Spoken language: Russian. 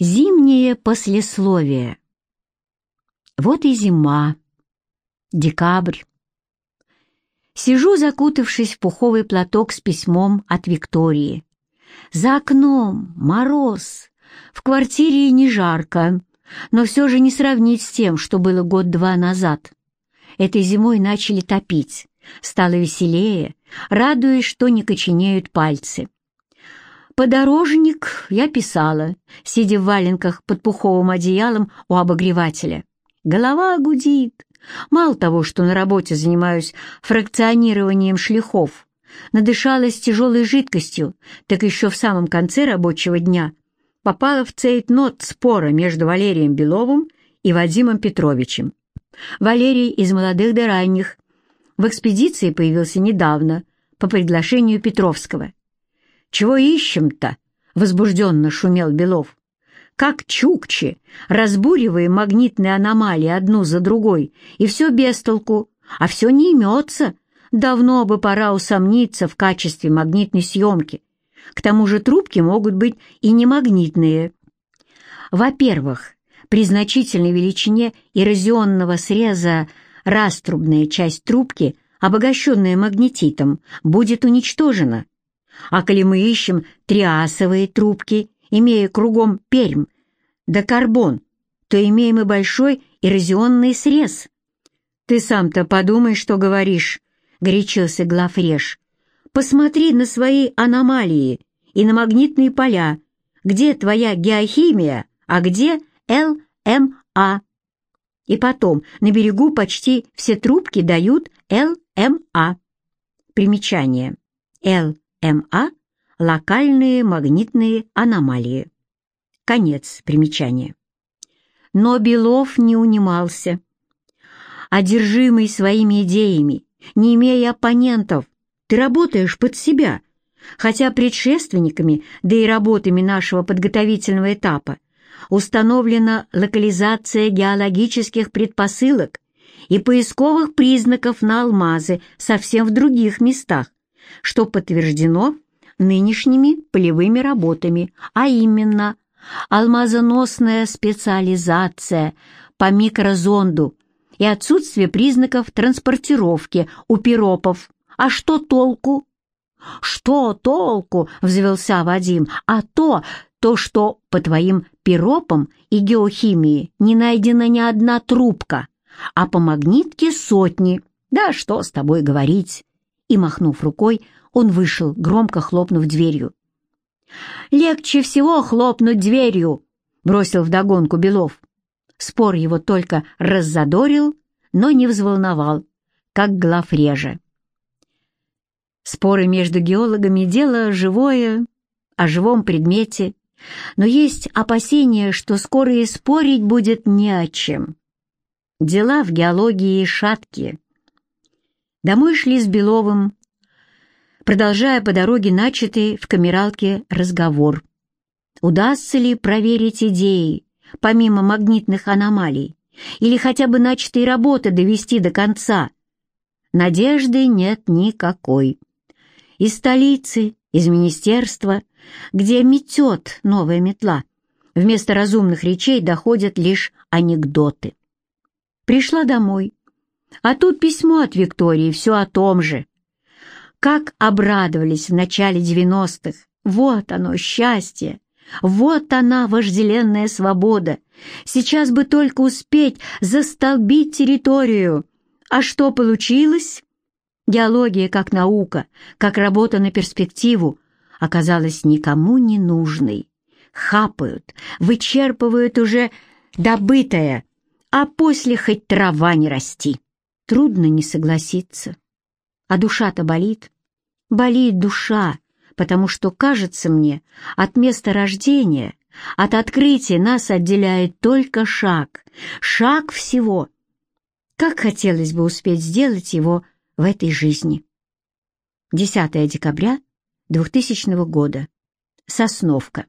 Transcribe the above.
Зимнее послесловие. Вот и зима. Декабрь. Сижу, закутавшись в пуховый платок с письмом от Виктории. За окном мороз. В квартире не жарко, но все же не сравнить с тем, что было год-два назад. Этой зимой начали топить. Стало веселее, радуясь, что не коченеют пальцы. Подорожник я писала, сидя в валенках под пуховым одеялом у обогревателя. Голова гудит. Мало того, что на работе занимаюсь фракционированием шлихов, надышалась тяжелой жидкостью, так еще в самом конце рабочего дня попала в цейтнот спора между Валерием Беловым и Вадимом Петровичем. Валерий из молодых до ранних. В экспедиции появился недавно, по приглашению Петровского. «Чего ищем-то?» — возбужденно шумел Белов. «Как чукчи, разбуривая магнитные аномалии одну за другой, и все без толку, а все не имется. Давно бы пора усомниться в качестве магнитной съемки. К тому же трубки могут быть и не магнитные. Во-первых, при значительной величине эрозионного среза раструбная часть трубки, обогащенная магнетитом, будет уничтожена, а коли мы ищем триасовые трубки, имея кругом пермь да карбон, то имеем и большой эрозионный срез. «Ты сам-то подумай, что говоришь», — горячился Глафреш. «Посмотри на свои аномалии и на магнитные поля. Где твоя геохимия, а где ЛМА?» И потом, на берегу почти все трубки дают ЛМА. Примечание. Л МА – локальные магнитные аномалии. Конец примечания. Но Белов не унимался. Одержимый своими идеями, не имея оппонентов, ты работаешь под себя, хотя предшественниками, да и работами нашего подготовительного этапа, установлена локализация геологических предпосылок и поисковых признаков на алмазы совсем в других местах, что подтверждено нынешними полевыми работами, а именно алмазоносная специализация по микрозонду и отсутствие признаков транспортировки у пиропов. А что толку? «Что толку?» — взвелся Вадим. «А то, то, что по твоим пиропам и геохимии не найдена ни одна трубка, а по магнитке сотни. Да что с тобой говорить?» И, махнув рукой, он вышел, громко хлопнув дверью. «Легче всего хлопнуть дверью!» — бросил вдогонку Белов. Спор его только раззадорил, но не взволновал, как главреже. Споры между геологами — дело живое, о живом предмете, но есть опасение, что скоро и спорить будет не о чем. Дела в геологии шаткие. Домой шли с Беловым, продолжая по дороге начатый в камералке разговор. Удастся ли проверить идеи, помимо магнитных аномалий, или хотя бы начатые работы довести до конца? Надежды нет никакой. Из столицы, из министерства, где метет новая метла, вместо разумных речей доходят лишь анекдоты. Пришла домой, а тут письмо от Виктории, все о том же. Как обрадовались в начале девяностых. Вот оно, счастье. Вот она, вожделенная свобода. Сейчас бы только успеть застолбить территорию. А что получилось? Геология как наука, как работа на перспективу, оказалась никому не нужной. Хапают, вычерпывают уже добытое, а после хоть трава не расти. Трудно не согласиться. А душа-то болит. Болит душа, потому что, кажется мне, от места рождения, от открытия нас отделяет только шаг. Шаг всего. Как хотелось бы успеть сделать его в этой жизни. 10 декабря 2000 года. Сосновка.